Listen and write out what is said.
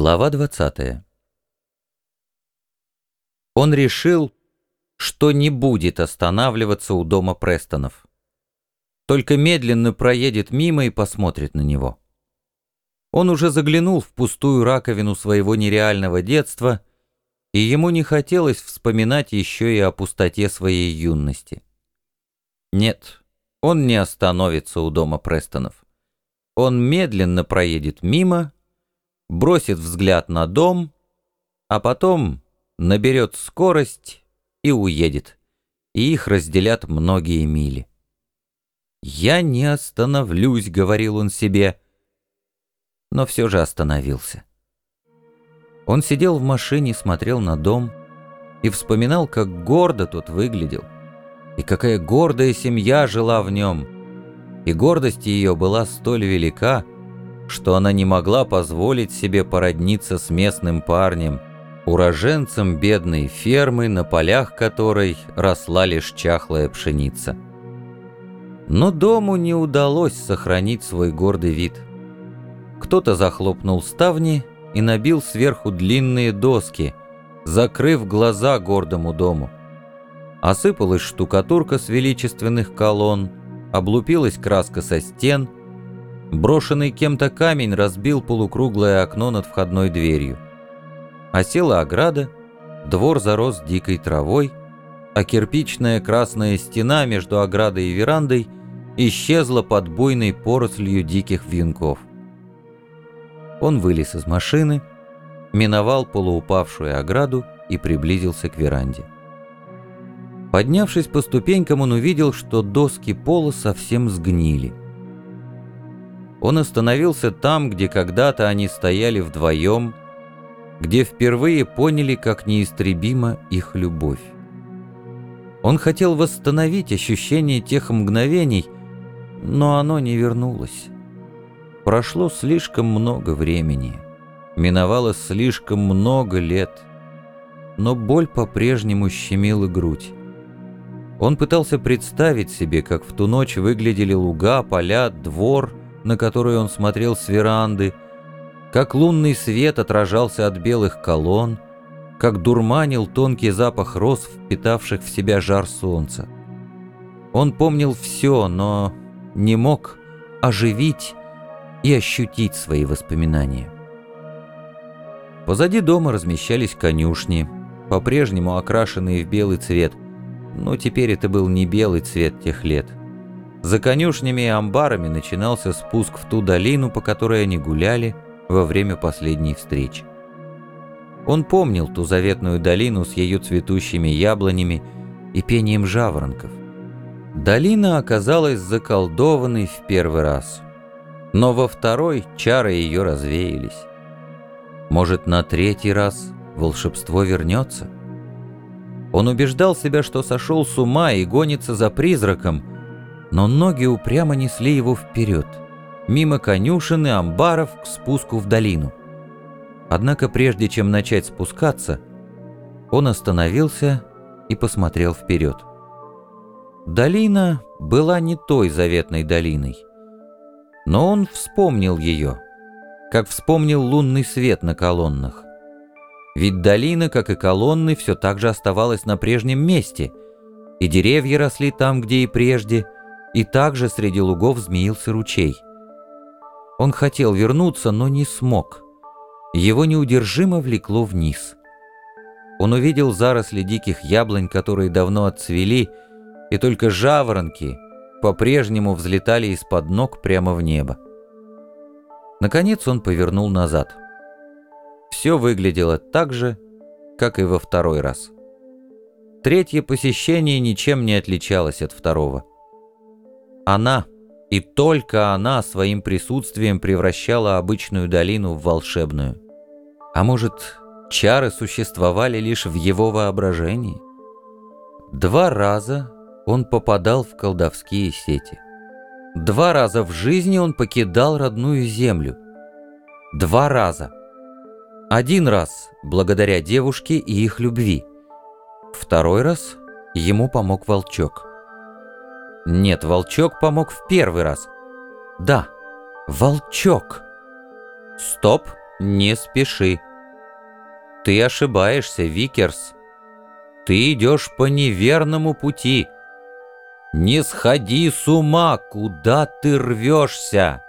Глава 20 Он решил, что не будет останавливаться у дома Престонов. Только медленно проедет мимо и посмотрит на него. Он уже заглянул в пустую раковину своего нереального детства, и ему не хотелось вспоминать еще и о пустоте своей юности. Нет, он не остановится у дома Престонов. Он медленно проедет мимо бросит взгляд на дом, а потом наберет скорость и уедет, и их разделят многие мили. «Я не остановлюсь», — говорил он себе, но все же остановился. Он сидел в машине, смотрел на дом и вспоминал, как гордо тот выглядел, и какая гордая семья жила в нем, и гордость ее была столь велика, что она не могла позволить себе породниться с местным парнем, уроженцем бедной фермы, на полях которой росла лишь чахлая пшеница. Но дому не удалось сохранить свой гордый вид. Кто-то захлопнул ставни и набил сверху длинные доски, закрыв глаза гордому дому. Осыпалась штукатурка с величественных колонн, облупилась краска со стен — Брошенный кем-то камень разбил полукруглое окно над входной дверью. Осела ограда, двор зарос дикой травой, а кирпичная красная стена между оградой и верандой исчезла под буйной порослью диких вьюнков. Он вылез из машины, миновал полуупавшую ограду и приблизился к веранде. Поднявшись по ступенькам, он увидел, что доски пола совсем сгнили. Он остановился там, где когда-то они стояли вдвоем, где впервые поняли, как неистребима их любовь. Он хотел восстановить ощущение тех мгновений, но оно не вернулось. Прошло слишком много времени, миновало слишком много лет, но боль по-прежнему щемила грудь. Он пытался представить себе, как в ту ночь выглядели луга, поля, двор — на которую он смотрел с веранды, как лунный свет отражался от белых колонн, как дурманил тонкий запах роз, впитавших в себя жар солнца. Он помнил все, но не мог оживить и ощутить свои воспоминания. Позади дома размещались конюшни, по-прежнему окрашенные в белый цвет, но теперь это был не белый цвет тех лет. За конюшнями и амбарами начинался спуск в ту долину, по которой они гуляли во время последней встречи. Он помнил ту заветную долину с ее цветущими яблонями и пением жаворонков. Долина оказалась заколдованной в первый раз, но во второй чары ее развеялись. Может, на третий раз волшебство вернется? Он убеждал себя, что сошел с ума и гонится за призраком – но ноги упрямо несли его вперед, мимо конюшен и амбаров к спуску в долину. Однако прежде чем начать спускаться, он остановился и посмотрел вперед. Долина была не той заветной долиной, но он вспомнил ее, как вспомнил лунный свет на колоннах. Ведь долина, как и колонны, все так же оставалась на прежнем месте, и деревья росли там, где и прежде — и также среди лугов змеился ручей. Он хотел вернуться, но не смог. Его неудержимо влекло вниз. Он увидел заросли диких яблонь, которые давно отцвели, и только жаворонки по-прежнему взлетали из-под ног прямо в небо. Наконец он повернул назад. Все выглядело так же, как и во второй раз. Третье посещение ничем не отличалось от второго. Она, и только она своим присутствием превращала обычную долину в волшебную. А может, чары существовали лишь в его воображении? Два раза он попадал в колдовские сети. Два раза в жизни он покидал родную землю. Два раза. Один раз благодаря девушке и их любви. Второй раз ему помог волчок. Нет, волчок помог в первый раз. Да, волчок. Стоп, Не спеши. Ты ошибаешься, Викерс. Ты идешь по неверному пути. Не сходи с ума, куда ты рвешься.